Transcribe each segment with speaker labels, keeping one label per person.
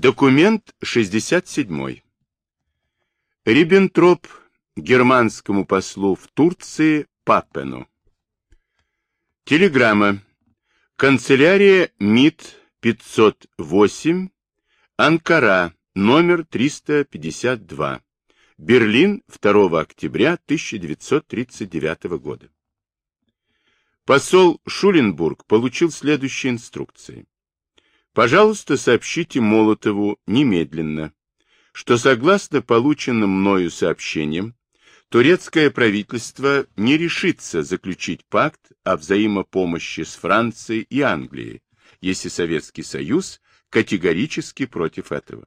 Speaker 1: Документ 67. Риббентроп германскому послу в Турции Паппену. Телеграмма. Канцелярия МИД 508, Анкара, номер 352. Берлин, 2 октября 1939 года. Посол Шуленбург получил следующие инструкции. Пожалуйста, сообщите Молотову немедленно, что согласно полученным мною сообщениям, турецкое правительство не решится заключить пакт о взаимопомощи с Францией и Англией, если Советский Союз категорически против этого.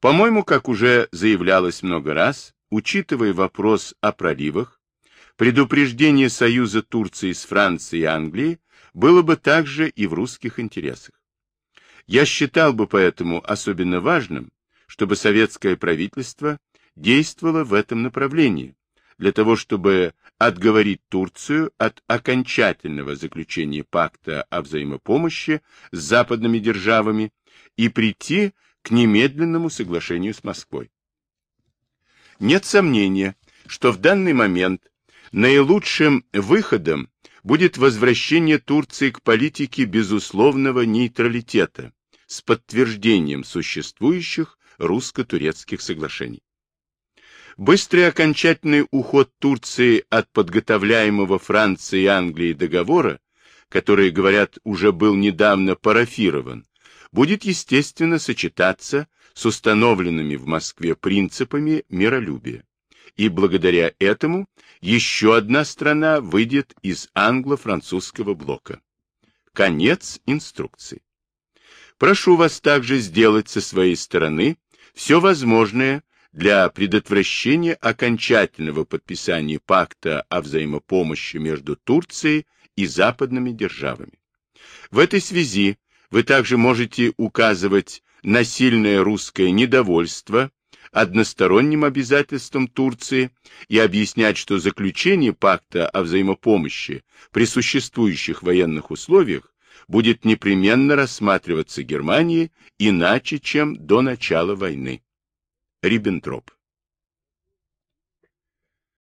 Speaker 1: По-моему, как уже заявлялось много раз, учитывая вопрос о проливах, предупреждение союза Турции с Францией и Англией было бы также и в русских интересах. Я считал бы поэтому особенно важным, чтобы советское правительство действовало в этом направлении, для того чтобы отговорить Турцию от окончательного заключения пакта о взаимопомощи с западными державами и прийти к немедленному соглашению с Москвой. Нет сомнения, что в данный момент наилучшим выходом будет возвращение Турции к политике безусловного нейтралитета с подтверждением существующих русско-турецких соглашений. Быстрый окончательный уход Турции от подготовляемого Францией и Англией договора, который, говорят, уже был недавно парафирован, будет, естественно, сочетаться с установленными в Москве принципами миролюбия и благодаря этому еще одна страна выйдет из англо-французского блока. Конец инструкции. Прошу вас также сделать со своей стороны все возможное для предотвращения окончательного подписания пакта о взаимопомощи между Турцией и западными державами. В этой связи вы также можете указывать на сильное русское недовольство односторонним обязательствам Турции и объяснять, что заключение пакта о взаимопомощи при существующих военных условиях будет непременно рассматриваться Германией иначе, чем до начала войны. Риббентроп